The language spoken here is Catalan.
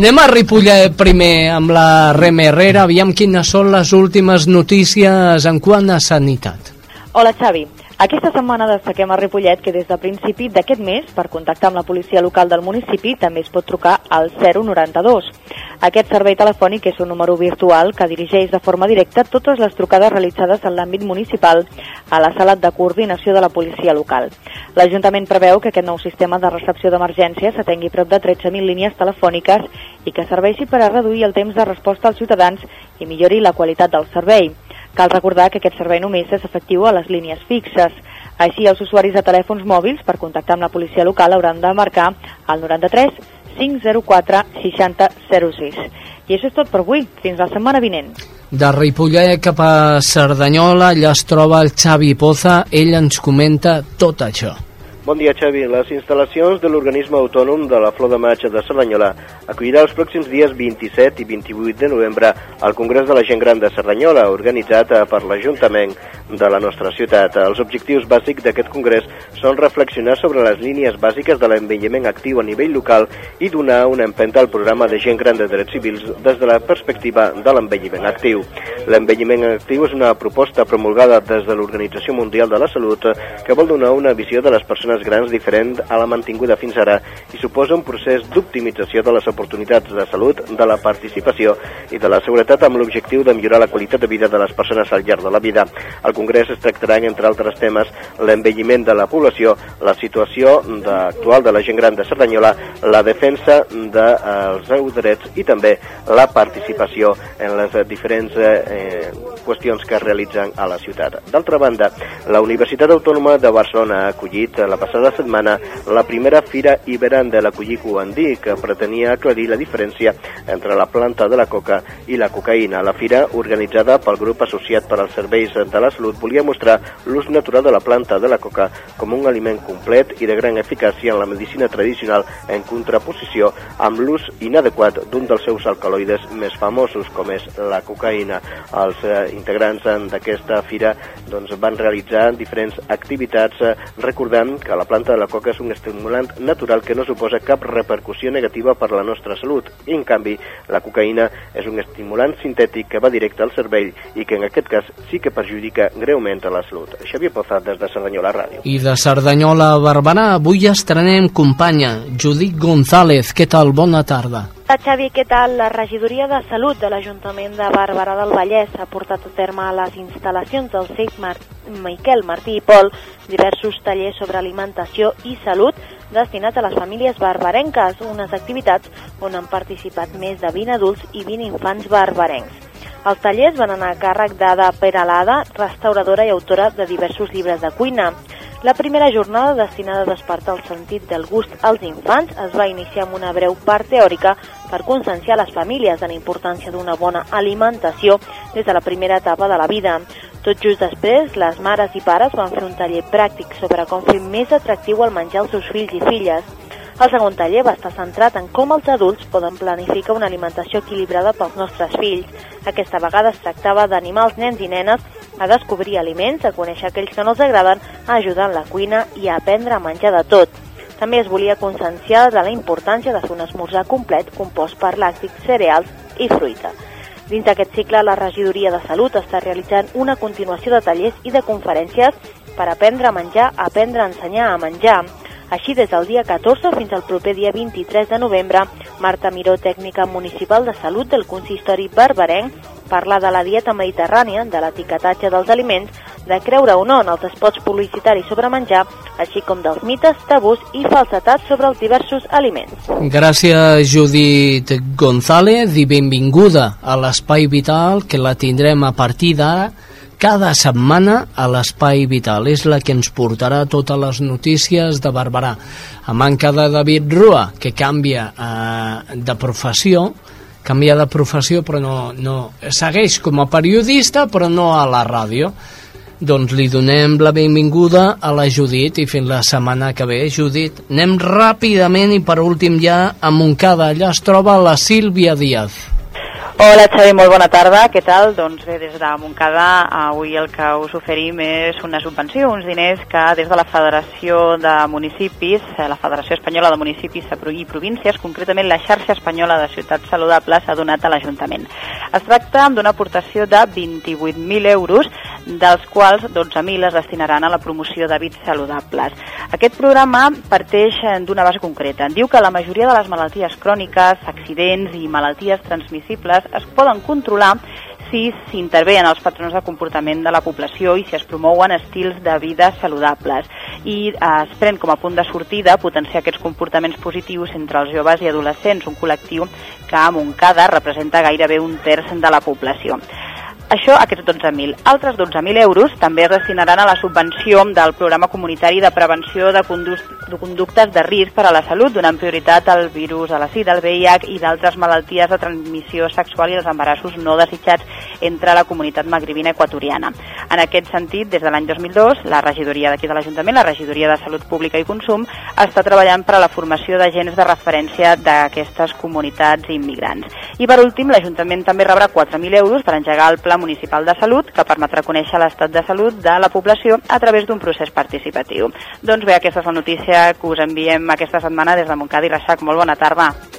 Anem a Ripollet primer amb la Rem Herrera, aviam quines són les últimes notícies en quant a sanitat. Hola Xavi, aquesta setmana destaquem a Ripollet que des de principi d'aquest mes, per contactar amb la policia local del municipi, també es pot trucar al 092. Aquest servei telefònic és un número virtual que dirigeix de forma directa totes les trucades realitzades en l'àmbit municipal a la sala de coordinació de la policia local. L'Ajuntament preveu que aquest nou sistema de recepció d'emergències atengui prop de 13.000 línies telefòniques i que serveixi per a reduir el temps de resposta als ciutadans i millori la qualitat del servei. Cal recordar que aquest servei només és efectiu a les línies fixes. Així, els usuaris de telèfons mòbils per contactar amb la policia local hauran de marcar el 93 504 60 06. I això és tot per avui. Fins la setmana vinent. De Ripollet cap a Cerdanyola, allà es troba el Xavi Poza, ell ens comenta tot això. Bon dia, Xavi. Les instal·lacions de l'organisme autònom de la Flor de Maig de Cerdanyola acollirà els pròxims dies 27 i 28 de novembre al Congrés de la Gent Gran de Cerdanyola, organitzat per l'Ajuntament de la nostra ciutat. Els objectius bàsics d'aquest congrés són reflexionar sobre les línies bàsiques de l'envelliment actiu a nivell local i donar una empenta al programa de gent gran de drets civils des de la perspectiva de l'envelliment actiu. L'envelliment actiu és una proposta promulgada des de l'Organització Mundial de la Salut que vol donar una visió de les persones persones grans diferent a la mantinguda fins ara i suposa un procés d'optimització de les oportunitats de salut, de la participació i de la seguretat amb l'objectiu de millorar la qualitat de vida de les persones al llarg de la vida. Al Congrés es tractaran, entre altres temes, l'envelliment de la població, la situació de, actual de la gent gran de Cerdanyola, la defensa dels seus drets i també la participació en les diferents eh, qüestions que es realitzen a la ciutat. D'altra banda, la Universitat Autònoma de Barcelona ha acollit la passada setmana la primera fira Iberan de la Collico Andí, que pretenia aclarir la diferència entre la planta de la coca i la cocaïna. La fira, organitzada pel grup associat per als serveis de la salut, volia mostrar l'ús natural de la planta de la coca com un aliment complet i de gran eficàcia en la medicina tradicional en contraposició amb l'ús inadequat d'un dels seus alcaloides més famosos, com és la cocaïna. Els eh, integrants d'aquesta fira doncs, van realitzar diferents activitats eh, recordant que la planta de la coca és un estimulant natural que no suposa cap repercussió negativa per a la nostra salut. I, en canvi, la cocaïna és un estimulant sintètic que va directe al cervell i que en aquest cas sí que perjudica greument a la salut. Xavier Pozat des de Cerdanyola Ràdio. I de Cerdanyola a Barberà, avui estrenem companya, Judit González. Què tal? Bona tarda. Hola Xavi, què tal? La regidoria de Salut de l'Ajuntament de Barberà del Vallès ha portat a terme a les instal·lacions del CEIC Mar Miquel Martí i Pol diversos tallers sobre alimentació i salut destinats a les famílies barbarenques, unes activitats on han participat més de 20 adults i 20 infants barbarencs. Els tallers van anar a càrrec d'Ada Peralada, restauradora i autora de diversos llibres de cuina. La primera jornada destinada a despertar el sentit del gust als infants es va iniciar amb una breu part teòrica per conscienciar les famílies de la importància d'una bona alimentació des de la primera etapa de la vida. Tot just després, les mares i pares van fer un taller pràctic sobre com fer més atractiu el menjar als seus fills i filles. El segon taller va estar centrat en com els adults poden planificar una alimentació equilibrada pels nostres fills. Aquesta vegada es tractava d'animar els nens i nenes a descobrir aliments, a conèixer aquells que no els agraden, a ajudar en la cuina i a aprendre a menjar de tot. També es volia conscienciar de la importància de fer un esmorzar complet compost per làctics, cereals i fruita. Dins d'aquest cicle, la Regidoria de Salut està realitzant una continuació de tallers i de conferències per aprendre a menjar, aprendre a ensenyar a menjar. Així, des del dia 14 fins al proper dia 23 de novembre, Marta Miró, tècnica municipal de salut del consistori barbarenc, parla de la dieta mediterrània, de l'etiquetatge dels aliments, de creure o no en els espots publicitaris sobre menjar, així com dels mites, tabús i falsetats sobre els diversos aliments. Gràcies, Judit González, i benvinguda a l'Espai Vital, que la tindrem a partir d'ara cada setmana a l'Espai Vital. És la que ens portarà totes les notícies de Barberà. A manca de David Rua, que canvia eh, de professió, canvia de professió però no, no segueix com a periodista però no a la ràdio. Doncs li donem la benvinguda a la Judit i fins la setmana que ve. Judit, anem ràpidament i per últim ja a Montcada, allà es troba la Sílvia Díaz Hola Xavi, molt bona tarda, què tal? Doncs bé, des de Montcada avui el que us oferim és una subvenció, uns diners que des de la Federació de Municipis, eh, la Federació Espanyola de Municipis i Províncies, concretament la xarxa espanyola de ciutats saludables, ha donat a l'Ajuntament. Es tracta d'una aportació de 28.000 euros, dels quals 12.000 es destinaran a la promoció d'hàbits saludables. Aquest programa parteix d'una base concreta. Diu que la majoria de les malalties cròniques, accidents i malalties transmissibles es poden controlar si s'intervé en els patrons de comportament de la població i si es promouen estils de vida saludables i eh, es pren com a punt de sortida potenciar aquests comportaments positius entre els joves i adolescents, un col·lectiu que a Montcada representa gairebé un terç de la població. Això, aquests 12.000. Altres 12.000 euros també es destinaran a la subvenció del programa comunitari de prevenció de, de conductes de risc per a la salut, donant prioritat al virus, a la sida, al VIH i d'altres malalties de transmissió sexual i els embarassos no desitjats entre la comunitat magribina equatoriana. En aquest sentit, des de l'any 2002, la regidoria d'aquí de l'Ajuntament, la regidoria de Salut Pública i Consum, està treballant per a la formació d'agents de referència d'aquestes comunitats immigrants. I per últim, l'Ajuntament també rebrà 4.000 euros per engegar el Pla Municipal de Salut, que permetrà conèixer l'estat de salut de la població a través d'un procés participatiu. Doncs bé, aquesta és la notícia que us enviem aquesta setmana des de Montcada i Reixac. Molt bona tarda.